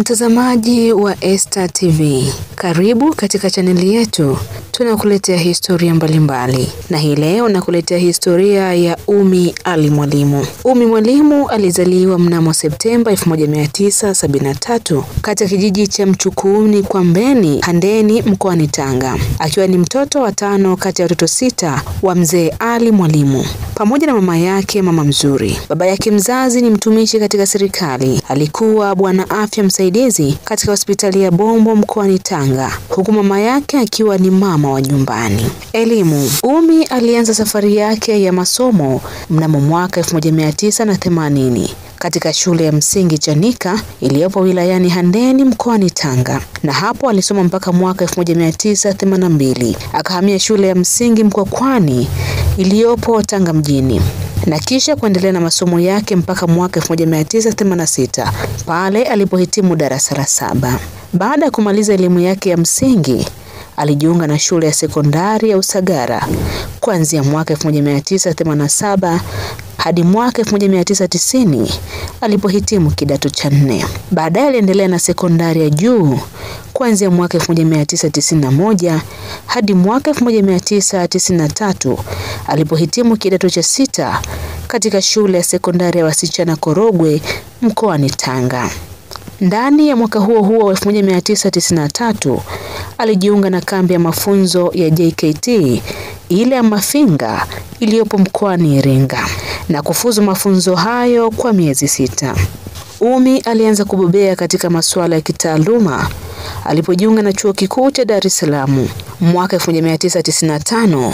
Mtazamaji wa Esta TV, karibu katika chaneli yetu. Tunakuletea historia mbalimbali mbali. na hii leo nakuletea historia ya Umi Ali Mwalimu. Umi Mwalimu alizaliwa mnamo Septemba 1973 katika kijiji cha Mchukuuni kwa Mbeni Handeni mkoani Tanga, akiwa ni mtoto wa tano kati ya watoto sita wa mzee Ali Mwalimu pamoja na mama yake Mama Mzuri. Baba yake mzazi ni mtumishi katika serikali, alikuwa bwana afya msaidizi katika hospitali ya Bombo mkoani Tanga, huku mama yake akiwa ni mama wa nyumbani. Elimu. Umi alianza safari yake ya masomo mnamo mwaka 1980 katika shule ya msingi Chanika iliyopo wilayani Handeni mkoani Tanga, na hapo alisoma mpaka mwaka 1982 akahamia shule ya msingi Mkwakwani iliyopo Tanga mjini na kisha kuendelea na masomo yake mpaka mwaka 1986 pale alipohitimu darasa la saba. Baada ya kumaliza elimu yake ya msingi alijiunga na shule ya sekondari ya Usagara kuanzia mwaka 1987 hadi mwaka 1990 alipohitimu kidato cha nne. Baadaye aliendelea na sekondari ya juu kuanzia mwaka 1991 hadi mwaka 1993 alipohitimu kidato cha sita katika shule ya sekondari ya wasichana Korogwe mkoani Tanga. Ndani ya mwaka huo huo 1993 alijiunga na kambi ya mafunzo ya JKT ile ya Mafinga iliyopo mkoani Iringa na kufuzu mafunzo hayo kwa miezi sita. Umi alianza kubobea katika masuala ya kitaaluma alipojiunga na chuo kikuu cha Dar es Salaam mwaka 1995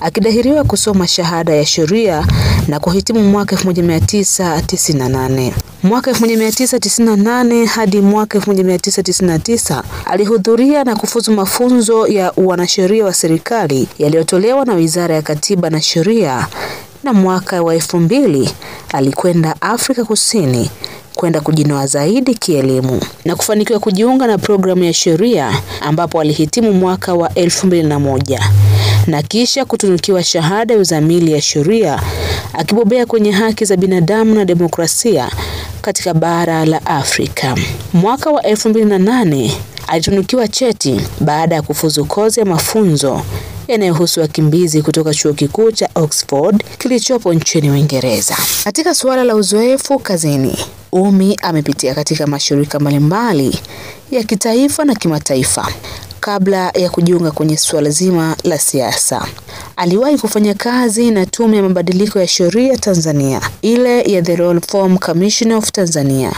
akidahiriwa kusoma shahada ya sheria na kuhitimu mwaka 1998. Mwaka 1998 hadi mwaka 1999 alihudhuria na kufuzu mafunzo ya wanasheria wa serikali yaliyotolewa na Wizara ya Katiba na Sheria, na mwaka wa elfu mbili alikwenda Afrika Kusini kwenda kujinoa zaidi kielimu na kufanikiwa kujiunga na programu ya sheria ambapo alihitimu mwaka wa elfu mbili na moja. Na kisha kutunukiwa shahada ya uzamili ya sheria akibobea kwenye haki za binadamu na demokrasia katika bara la Afrika. Mwaka wa 2008 alitunukiwa cheti baada ya kufuzu kozi ya mafunzo yanayohusu wakimbizi kutoka chuo kikuu cha Oxford kilichopo nchini Uingereza. Katika suala la uzoefu kazini, Umi amepitia katika mashirika mbalimbali ya kitaifa na kimataifa kabla ya kujiunga kwenye suala zima la siasa. Aliwahi kufanya kazi na Tume ya Mabadiliko ya Sheria Tanzania, ile ya The Reform Commission of Tanzania,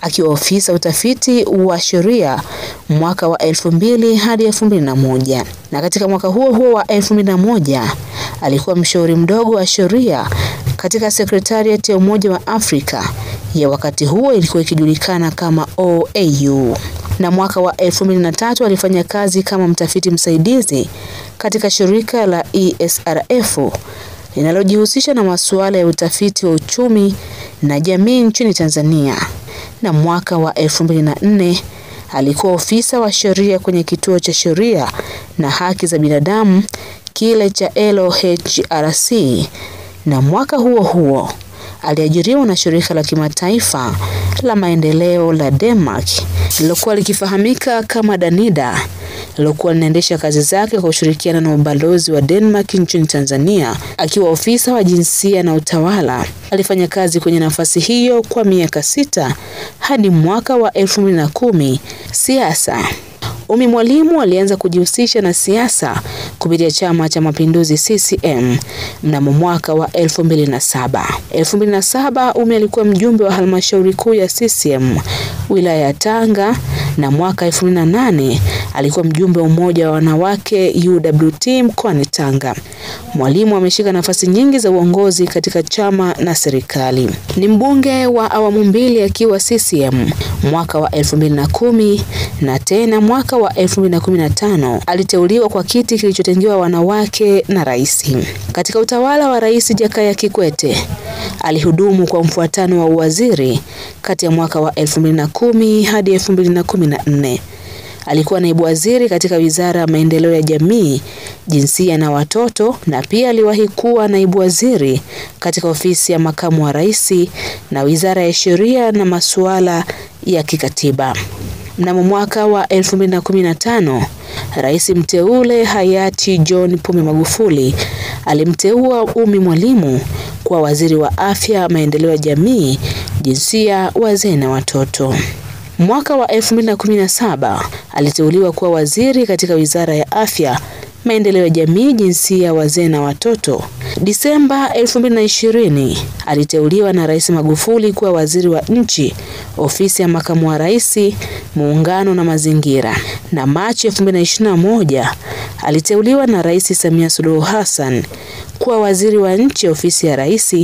akiwa ofisa utafiti wa sheria mwaka wa elfu mbili hadi elfu mbili na moja. Na katika mwaka huo huo wa elfu mbili na moja alikuwa mshauri mdogo wa sheria katika sekretariat ya Umoja wa Afrika. Ya wakati huo ilikuwa ikijulikana kama OAU na mwaka wa 2003 alifanya kazi kama mtafiti msaidizi katika shirika la ESRF linalojihusisha na masuala ya utafiti wa uchumi na jamii nchini Tanzania, na mwaka wa 2004 alikuwa ofisa wa sheria kwenye kituo cha sheria na haki za binadamu kile cha LOHRC, na mwaka huo huo aliajiriwa na shirika la kimataifa la maendeleo la Denmark lilokuwa likifahamika kama Danida lilokuwa linaendesha kazi zake kwa ushirikiano na ubalozi wa Denmark nchini Tanzania. Akiwa ofisa wa jinsia na utawala, alifanya kazi kwenye nafasi hiyo kwa miaka sita hadi mwaka wa elfu mbili na kumi. Siasa. Ummy Mwalimu alianza kujihusisha na siasa kupitia Chama cha Mapinduzi CCM mnamo mwaka wa 2007. 2007 Umi alikuwa mjumbe wa halmashauri kuu ya CCM wilaya ya Tanga na mwaka 2008 alikuwa mjumbe wa umoja wa wanawake UWT mkoani Tanga. Mwalimu ameshika nafasi nyingi za uongozi katika chama na serikali. Ni mbunge wa awamu mbili akiwa CCM mwaka wa 2010 na tena mwaka wa 2015 aliteuliwa kwa kiti kilichotengewa wanawake na rais. Katika utawala wa Rais Jakaya Kikwete alihudumu kwa mfuatano wa uwaziri kati ya mwaka wa 2010 hadi 2014. Alikuwa naibu waziri katika Wizara ya Maendeleo ya Jamii, Jinsia na Watoto na pia aliwahi kuwa naibu waziri katika ofisi ya makamu wa rais na Wizara ya Sheria na masuala ya kikatiba. Mnamo mwaka wa 2015 Rais mteule hayati John Pombe Magufuli alimteua Umi Mwalimu kuwa waziri wa afya, maendeleo ya jamii, jinsia, wazee na watoto. Mwaka wa 2017 aliteuliwa kuwa waziri katika Wizara ya Afya, maendeleo ya jamii, jinsia, wazee na watoto. Disemba 2020 aliteuliwa na Rais Magufuli kuwa waziri wa nchi, ofisi ya makamu wa rais, muungano na mazingira. Na Machi 2021 aliteuliwa na Rais Samia Suluhu Hassan kuwa waziri wa nchi, ofisi ya rais,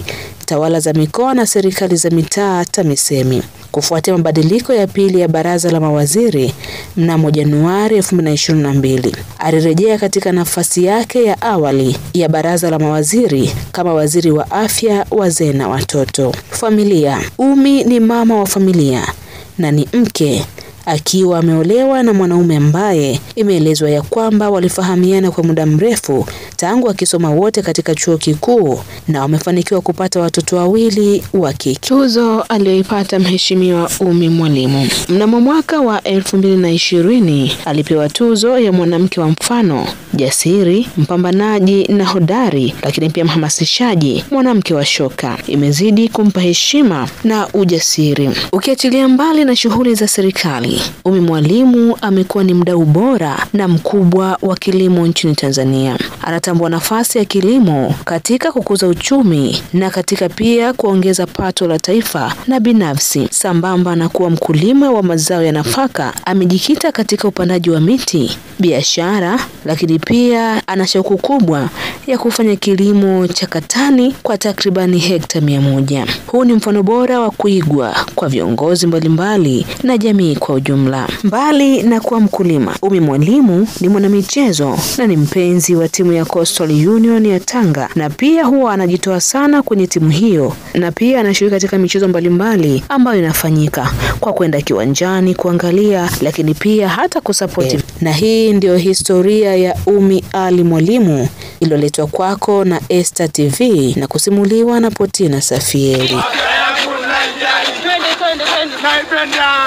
tawala za mikoa na serikali za mitaa, TAMISEMI. Kufuatia mabadiliko ya pili ya baraza la mawaziri mnamo Januari 2022, alirejea katika nafasi yake ya awali ya baraza la mawaziri kama waziri wa afya, wazee na watoto. Familia. Umi ni mama wa familia na ni mke akiwa ameolewa na mwanaume ambaye imeelezwa ya kwamba walifahamiana kwa muda mrefu tangu akisoma wote katika chuo kikuu na wamefanikiwa kupata watoto wawili wa kike. Tuzo aliyoipata mheshimiwa Umi Mwalimu mnamo mwaka wa elfu mbili na ishirini alipewa tuzo ya mwanamke wa mfano, jasiri, mpambanaji na hodari, lakini pia mhamasishaji, mwanamke wa shoka. Imezidi kumpa heshima na ujasiri. Ukiachilia mbali na shughuli za serikali Ummy Mwalimu amekuwa ni mdau bora na mkubwa wa kilimo nchini Tanzania. Anatambua nafasi ya kilimo katika kukuza uchumi na katika pia kuongeza pato la taifa na binafsi. Sambamba na kuwa mkulima wa mazao ya nafaka, amejikita katika upandaji wa miti, biashara, lakini pia ana shauku kubwa ya kufanya kilimo cha katani kwa takribani hekta mia moja. Huu ni mfano bora wa kuigwa kwa viongozi mbalimbali na jamii kwa ujumla. Mbali na kuwa mkulima, umi Mwalimu ni mwanamichezo na ni mpenzi wa timu ya Coastal Union ya Tanga, na pia huwa anajitoa sana kwenye timu hiyo, na pia anashiriki katika michezo mbalimbali ambayo inafanyika kwa kwenda kiwanjani kuangalia, lakini pia hata kusapoti. Na hii ndiyo historia ya umi Ali Mwalimu iliyoletwa kwako na Esta TV na kusimuliwa na Potina Night Bender!